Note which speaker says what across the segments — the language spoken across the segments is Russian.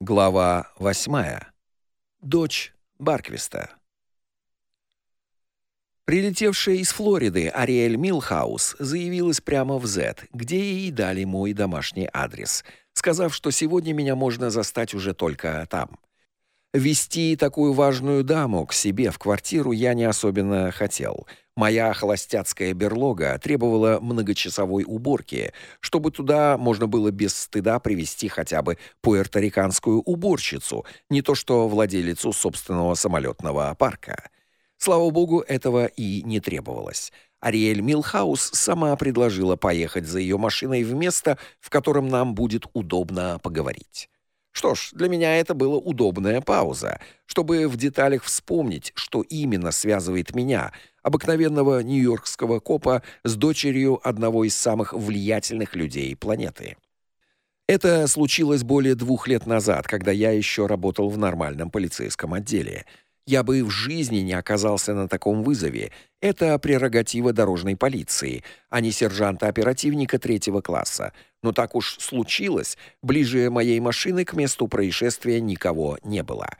Speaker 1: Глава 8. Дочь Барквиста. Прилетевшая из Флориды Ариэль Милхаус заявилась прямо в Z, где ей дали мой домашний адрес, сказав, что сегодня меня можно застать уже только там. Вести такую важную даму к себе в квартиру я не особенно хотел. Моя холостяцкая берлога требовала многочасовой уборки, чтобы туда можно было без стыда привести хотя бы пуэрториканскую уборщицу, не то что владелицу собственного самолетного парка. Слава богу, этого и не требовалось. Ариэль Милхаус сама предложила поехать за ее машиной в место, в котором нам будет удобно поговорить. Что ж, для меня это была удобная пауза, чтобы в деталях вспомнить, что именно связывает меня, обыкновенного нью-йоркского копа, с дочерью одного из самых влиятельных людей планеты. Это случилось более двух лет назад, когда я еще работал в нормальном полицейском отделе. Я бы в жизни не оказался на таком вызове. Это прерогатива дорожной полиции, а не сержанта-оперативника третьего класса. Но так уж случилось, ближе моей машины к месту происшествия никого не было.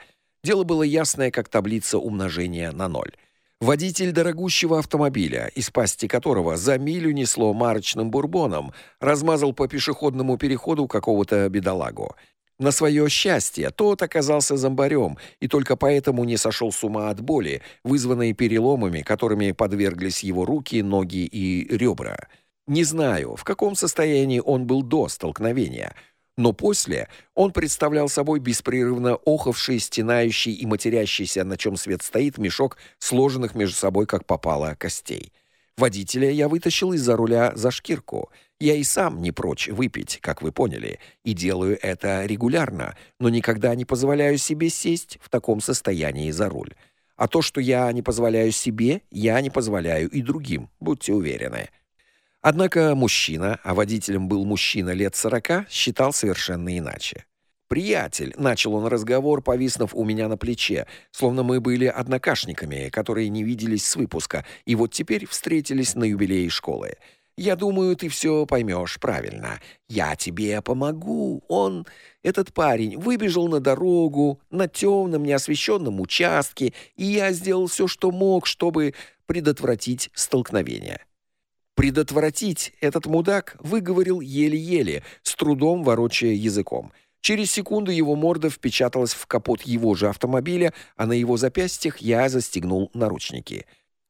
Speaker 1: Дело было ясное, как таблица умножения на ноль. Водитель дорогущего автомобиля, из пасти которого за милю несло марочным бурбоном, размазал по пешеходному переходу какого-то бедолагу. На свое счастье, тот оказался зомбарем и только поэтому не сошел с ума от боли, вызванной переломами, которыми подверглись его руки, ноги и ребра. Не знаю, в каком состоянии он был до столкновения, но после он представлял собой беспрерывно охавший, стенающий и матерящийся, на чем свет стоит, мешок сложенных между собой как попало костей. Водителя я вытащил из-за руля за шкирку — я и сам не прочь выпить, как вы поняли, и делаю это регулярно, но никогда не позволяю себе сесть в таком состоянии за руль. А то, что я не позволяю себе, я не позволяю и другим, будьте уверены. Однако мужчина, а водителем был мужчина лет сорока, считал совершенно иначе. «Приятель», — начал он разговор, повиснув у меня на плече, словно мы были однокашниками, которые не виделись с выпуска, и вот теперь встретились на юбилее школы. Я думаю, ты все поймешь правильно. Я тебе помогу. Он, этот парень, выбежал на дорогу на темном неосвещенном участке, и я сделал все, что мог, чтобы предотвратить столкновение. Предотвратить этот мудак выговорил еле-еле, с трудом ворочая языком. Через секунду его морда впечаталась в капот его же автомобиля, а на его запястьях я застегнул наручники.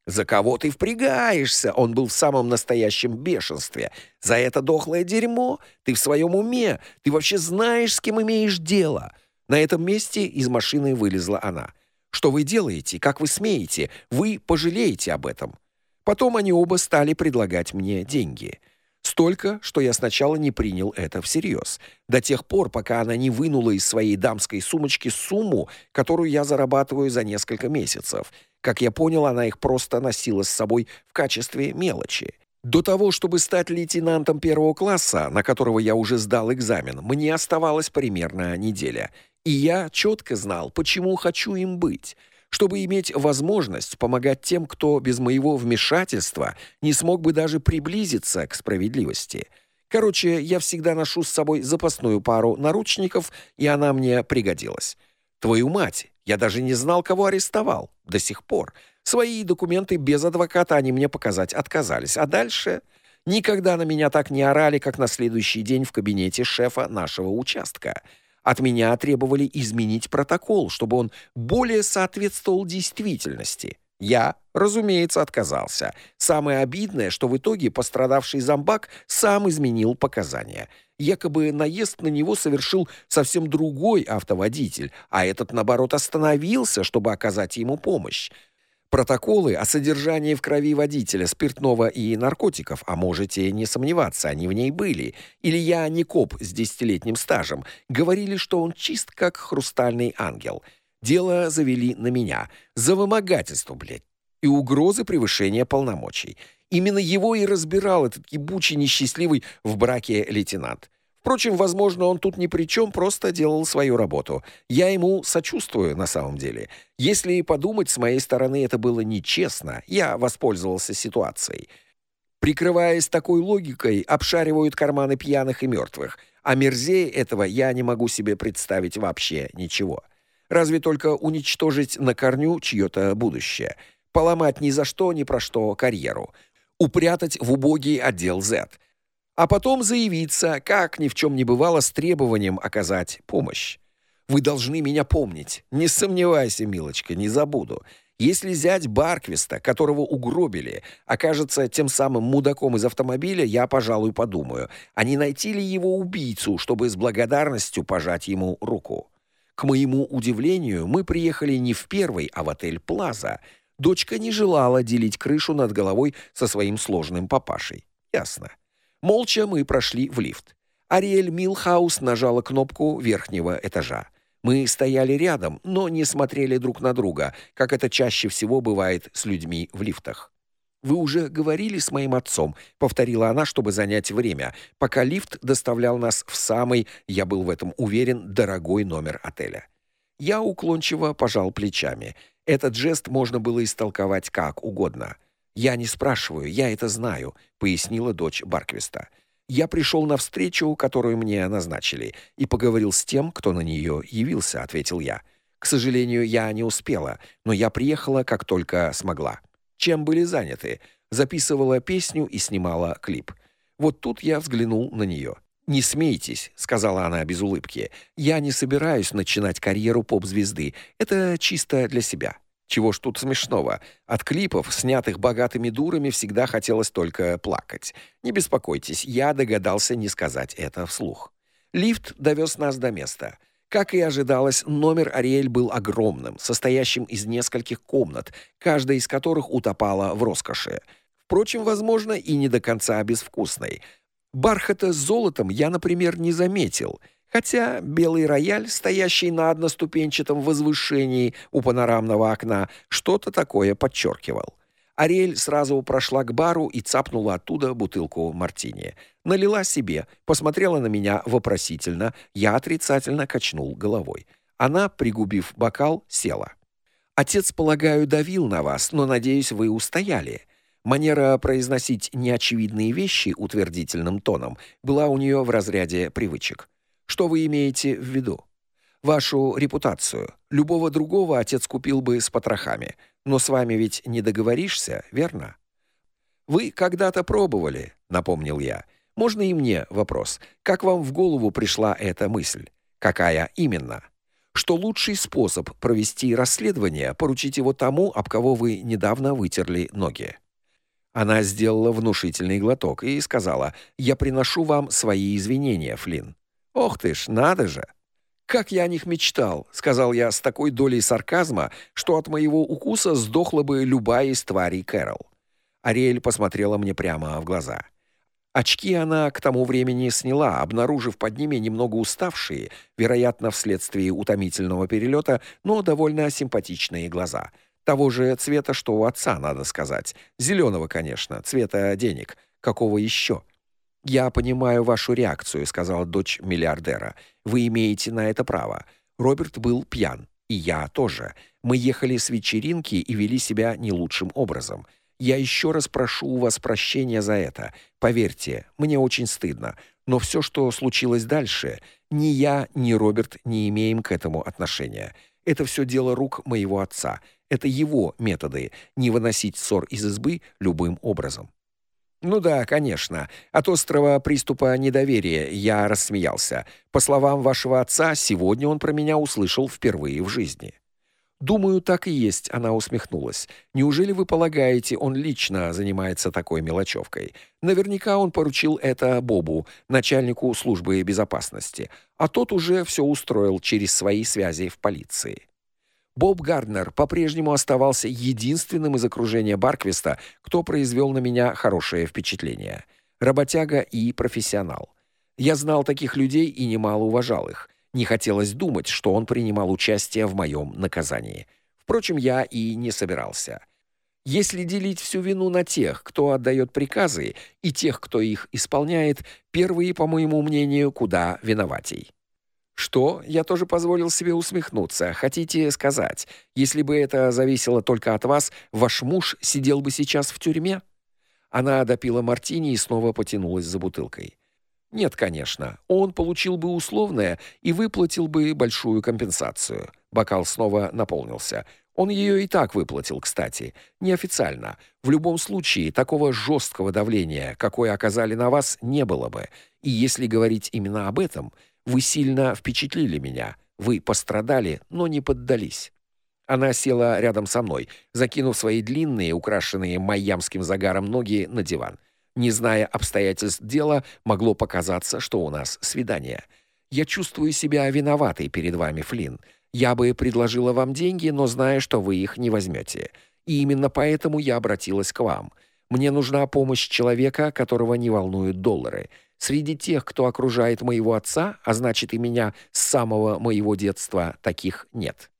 Speaker 1: «За кого ты впрягаешься?» Он был в самом настоящем бешенстве. «За это дохлое дерьмо? Ты в своем уме? Ты вообще знаешь, с кем имеешь дело?» На этом месте из машины вылезла она. «Что вы делаете? Как вы смеете? Вы пожалеете об этом». Потом они оба стали предлагать мне деньги. Столько, что я сначала не принял это всерьез, до тех пор, пока она не вынула из своей дамской сумочки сумму, которую я зарабатываю за несколько месяцев — как я понял, она их просто носила с собой в качестве мелочи. До того, чтобы стать лейтенантом первого класса, на которого я уже сдал экзамен, мне оставалось примерно неделя. И я четко знал, почему хочу им быть, чтобы иметь возможность помогать тем, кто без моего вмешательства не смог бы даже приблизиться к справедливости. Короче, я всегда ношу с собой запасную пару наручников, и она мне пригодилась. Твою мать, я даже не знал, кого арестовал до сих пор. Свои документы без адвоката они мне показать отказались. А дальше никогда на меня так не орали, как на следующий день в кабинете шефа нашего участка. От меня требовали изменить протокол, чтобы он более соответствовал действительности. Я, разумеется, отказался. Самое обидное, что в итоге пострадавший зомбак сам изменил показания. Якобы наезд на него совершил совсем другой автоводитель, а этот наоборот остановился, чтобы оказать ему помощь. Протоколы о содержании в крови водителя спиртного и наркотиков, а можете не сомневаться, они в ней были. Или я не коп с десятилетним стажем, говорили, что он чист как хрустальный ангел. Дело завели на меня за вымогательство, блядь, и угрозы превышения полномочий. Именно его и разбирал этот ебучий несчастливый в браке лейтенант. Впрочем, возможно, он тут ни при чем, просто делал свою работу. Я ему сочувствую на самом деле. Если подумать, с моей стороны это было нечестно. Я воспользовался ситуацией. Прикрываясь такой логикой, обшаривают карманы пьяных и мертвых. А мерзее этого я не могу себе представить вообще ничего. Разве только уничтожить на корню чье-то будущее, поломать ни за что, ни про что карьеру, упрятать в убогий отдел Z, а потом заявиться, как ни в чем не бывало, с требованием оказать помощь. Вы должны меня помнить. Не сомневайся, милочка, не забуду. Если зять Барквиста, которого угробили, окажется тем самым мудаком из автомобиля, я, пожалуй, подумаю, а не найти ли его убийцу, чтобы с благодарностью пожать ему руку. К моему удивлению, мы приехали не в первый, а в отель Плаза. Дочка не желала делить крышу над головой со своим сложным папашей. Ясно. Молча мы прошли в лифт. Ариэль Милхаус нажала кнопку верхнего этажа. Мы стояли рядом, но не смотрели друг на друга, как это чаще всего бывает с людьми в лифтах. Вы уже говорили с моим отцом, повторила она, чтобы занять время, пока лифт доставлял нас в самый, я был в этом уверен, дорогой номер отеля. Я уклончиво пожал плечами. Этот жест можно было истолковать как угодно. Я не спрашиваю, я это знаю, пояснила дочь Барквиста. Я пришел на встречу, которую мне назначили, и поговорил с тем, кто на нее явился, ответил я. К сожалению, я не успела, но я приехала, как только смогла. Чем были заняты? Записывала песню и снимала клип. Вот тут я взглянул на нее. «Не смейтесь», — сказала она без улыбки. «Я не собираюсь начинать карьеру поп-звезды. Это чисто для себя». Чего ж тут смешного? От клипов, снятых богатыми дурами, всегда хотелось только плакать. Не беспокойтесь, я догадался не сказать это вслух. Лифт довез нас до места. Как и ожидалось, номер Ариэль был огромным, состоящим из нескольких комнат, каждая из которых утопала в роскоши. Впрочем, возможно, и не до конца безвкусной. Бархата с золотом я, например, не заметил — Хотя белый рояль, стоящий на одноступенчатом возвышении у панорамного окна, что-то такое подчеркивал. Ариэль сразу прошла к бару и цапнула оттуда бутылку мартини. Налила себе, посмотрела на меня вопросительно, я отрицательно качнул головой. Она, пригубив бокал, села. Отец, полагаю, давил на вас, но надеюсь, вы устояли. Манера произносить неочевидные вещи утвердительным тоном была у нее в разряде привычек. Что вы имеете в виду? Вашу репутацию. Любого другого отец купил бы с потрохами, но с вами ведь не договоришься, верно? Вы когда-то пробовали, напомнил я. Можно и мне вопрос. Как вам в голову пришла эта мысль? Какая именно? Что лучший способ провести расследование поручить его тому, об кого вы недавно вытерли ноги. Она сделала внушительный глоток и сказала: "Я приношу вам свои извинения, Флинн. Ох ты ж, надо же. Как я о них мечтал, сказал я с такой долей сарказма, что от моего укуса сдохла бы любая из тварей Кэрол. Ариэль посмотрела мне прямо в глаза. Очки она к тому времени сняла, обнаружив под ними немного уставшие, вероятно, вследствие утомительного перелета, но довольно симпатичные глаза. Того же цвета, что у отца, надо сказать. зеленого, конечно, цвета денег. Какого еще? Я понимаю вашу реакцию, сказала дочь миллиардера. Вы имеете на это право. Роберт был пьян, и я тоже. Мы ехали с вечеринки и вели себя не лучшим образом. Я еще раз прошу у вас прощения за это. Поверьте, мне очень стыдно, но все, что случилось дальше, ни я, ни Роберт не имеем к этому отношения. Это все дело рук моего отца. Это его методы не выносить ссор из избы любым образом. Ну да, конечно. От острого приступа недоверия я рассмеялся. По словам вашего отца, сегодня он про меня услышал впервые в жизни. Думаю, так и есть, она усмехнулась. Неужели вы полагаете, он лично занимается такой мелочевкой? Наверняка он поручил это Бобу, начальнику службы безопасности, а тот уже все устроил через свои связи в полиции. Боб Гарднер по-прежнему оставался единственным из окружения Барквиста, кто произвел на меня хорошее впечатление. Работяга и профессионал. Я знал таких людей и немало уважал их. Не хотелось думать, что он принимал участие в моем наказании. Впрочем, я и не собирался. Если делить всю вину на тех, кто отдает приказы, и тех, кто их исполняет, первые, по моему мнению, куда виноватей. Что? Я тоже позволил себе усмехнуться. Хотите сказать, если бы это зависело только от вас, ваш муж сидел бы сейчас в тюрьме? Она допила мартини и снова потянулась за бутылкой. Нет, конечно. Он получил бы условное и выплатил бы большую компенсацию. Бокал снова наполнился. Он ее и так выплатил, кстати, неофициально. В любом случае, такого жесткого давления, какое оказали на вас, не было бы. И если говорить именно об этом, вы сильно впечатлили меня. Вы пострадали, но не поддались. Она села рядом со мной, закинув свои длинные, украшенные майямским загаром ноги на диван. Не зная обстоятельств дела, могло показаться, что у нас свидание. Я чувствую себя виноватой перед вами, Флинн. Я бы предложила вам деньги, но зная, что вы их не возьмете. И именно поэтому я обратилась к вам. Мне нужна помощь человека, которого не волнуют доллары. Среди тех, кто окружает моего отца, а значит и меня с самого моего детства, таких нет.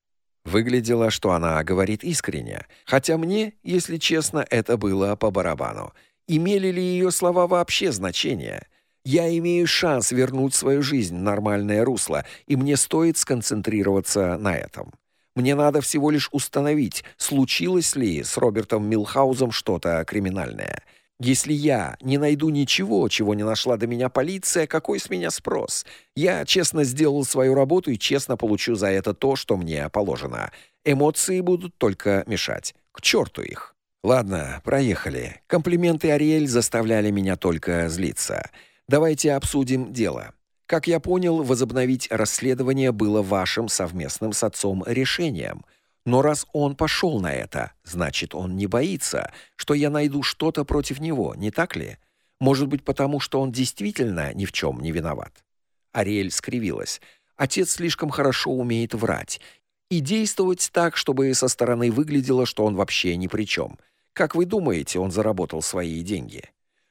Speaker 1: Выглядело, что она говорит искренне, хотя мне, если честно, это было по барабану. Имели ли ее слова вообще значение? Я имею шанс вернуть свою жизнь в нормальное русло, и мне стоит сконцентрироваться на этом. Мне надо всего лишь установить, случилось ли с Робертом Милхаузом что-то криминальное. Если я не найду ничего, чего не нашла до меня полиция, какой с меня спрос? Я честно сделал свою работу и честно получу за это то, что мне положено. Эмоции будут только мешать. К черту их. Ладно, проехали. Комплименты Ариэль заставляли меня только злиться. Давайте обсудим дело. Как я понял, возобновить расследование было вашим совместным с отцом решением. Но раз он пошел на это, значит, он не боится, что я найду что-то против него, не так ли? Может быть, потому что он действительно ни в чем не виноват. Ариэль скривилась. Отец слишком хорошо умеет врать и действовать так, чтобы со стороны выглядело, что он вообще ни при чем. Как вы думаете, он заработал свои деньги?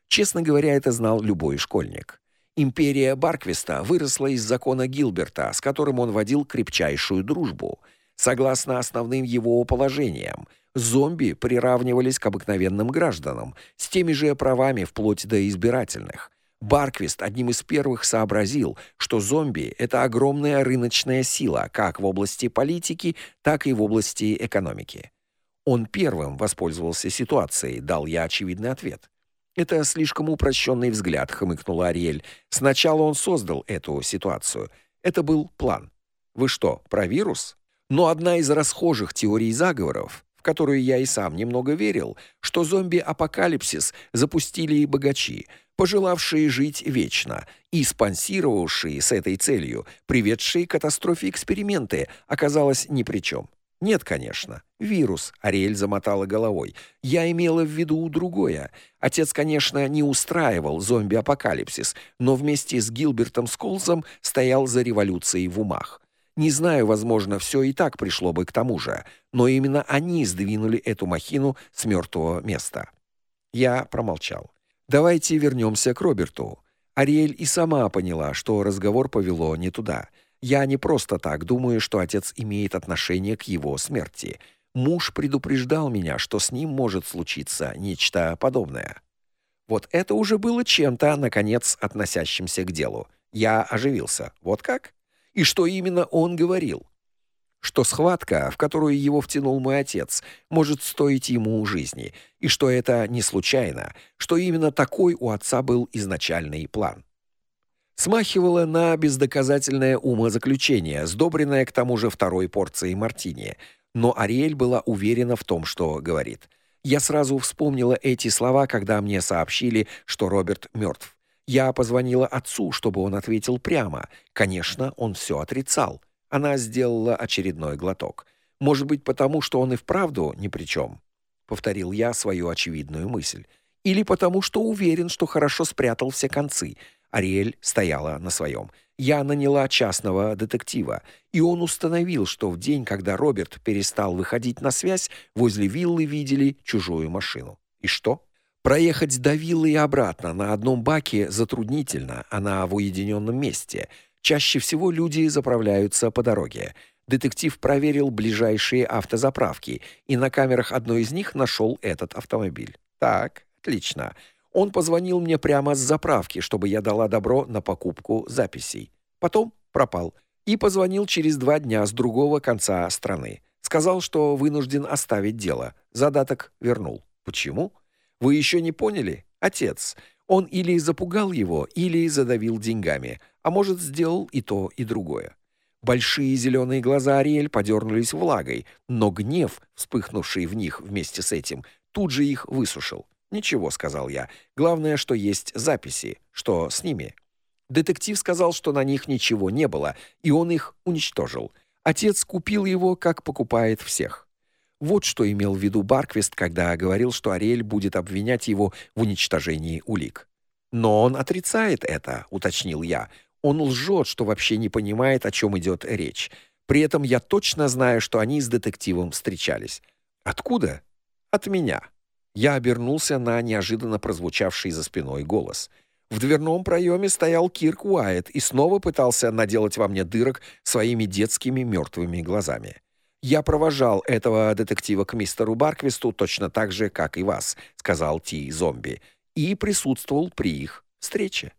Speaker 1: Честно говоря, это знал любой школьник. Империя Барквиста выросла из закона Гилберта, с которым он водил крепчайшую дружбу. Согласно основным его положениям, зомби приравнивались к обыкновенным гражданам с теми же правами вплоть до избирательных. Барквист одним из первых сообразил, что зомби это огромная рыночная сила, как в области политики, так и в области экономики. Он первым воспользовался ситуацией, дал я очевидный ответ. Это слишком упрощенный взгляд, хмыкнула Ариэль. Сначала он создал эту ситуацию. Это был план. Вы что, про вирус? Но одна из расхожих теорий заговоров, в которую я и сам немного верил, что зомби-апокалипсис запустили и богачи, пожелавшие жить вечно и спонсировавшие с этой целью, приведшие к катастрофе эксперименты, оказалась ни при чем. Нет, конечно. Вирус, Ариэль замотала головой. Я имела в виду другое. Отец, конечно, не устраивал зомби-апокалипсис, но вместе с Гилбертом Сколзом стоял за революцией в умах. Не знаю, возможно, все и так пришло бы к тому же, но именно они сдвинули эту махину с мертвого места. Я промолчал. Давайте вернемся к Роберту. Ариэль и сама поняла, что разговор повело не туда. Я не просто так думаю, что отец имеет отношение к его смерти. Муж предупреждал меня, что с ним может случиться нечто подобное. Вот это уже было чем-то наконец относящимся к делу. Я оживился. Вот как? И что именно он говорил? Что схватка, в которую его втянул мой отец, может стоить ему жизни, и что это не случайно, что именно такой у отца был изначальный план смахивало на бездоказательное умозаключение, сдобренное к тому же второй порцией мартини. Но Ариэль была уверена в том, что говорит. Я сразу вспомнила эти слова, когда мне сообщили, что Роберт мертв. Я позвонила отцу, чтобы он ответил прямо. Конечно, он все отрицал. Она сделала очередной глоток. Может быть, потому что он и вправду ни при чем. Повторил я свою очевидную мысль. Или потому что уверен, что хорошо спрятал все концы — Ариэль стояла на своем. Я наняла частного детектива, и он установил, что в день, когда Роберт перестал выходить на связь, возле виллы видели чужую машину. И что? Проехать до виллы и обратно на одном баке затруднительно, она в уединенном месте. Чаще всего люди заправляются по дороге. Детектив проверил ближайшие автозаправки и на камерах одной из них нашел этот автомобиль. Так, отлично. Он позвонил мне прямо с заправки, чтобы я дала добро на покупку записей. Потом пропал и позвонил через два дня с другого конца страны. Сказал, что вынужден оставить дело. Задаток вернул. Почему? Вы еще не поняли? Отец. Он или запугал его, или задавил деньгами, а может, сделал и то, и другое. Большие зеленые глаза Ариэль подернулись влагой, но гнев, вспыхнувший в них вместе с этим, тут же их высушил. «Ничего», — сказал я. «Главное, что есть записи. Что с ними?» Детектив сказал, что на них ничего не было, и он их уничтожил. Отец купил его, как покупает всех. Вот что имел в виду Барквист, когда говорил, что Ариэль будет обвинять его в уничтожении улик. «Но он отрицает это», — уточнил я. Он лжет, что вообще не понимает, о чем идет речь. При этом я точно знаю, что они с детективом встречались. Откуда? От меня. Я обернулся на неожиданно прозвучавший за спиной голос. В дверном проеме стоял Кирк Уайт и снова пытался наделать во мне дырок своими детскими мертвыми глазами. Я провожал этого детектива к мистеру Барквисту точно так же, как и вас, сказал Ти Зомби, и присутствовал при их встрече.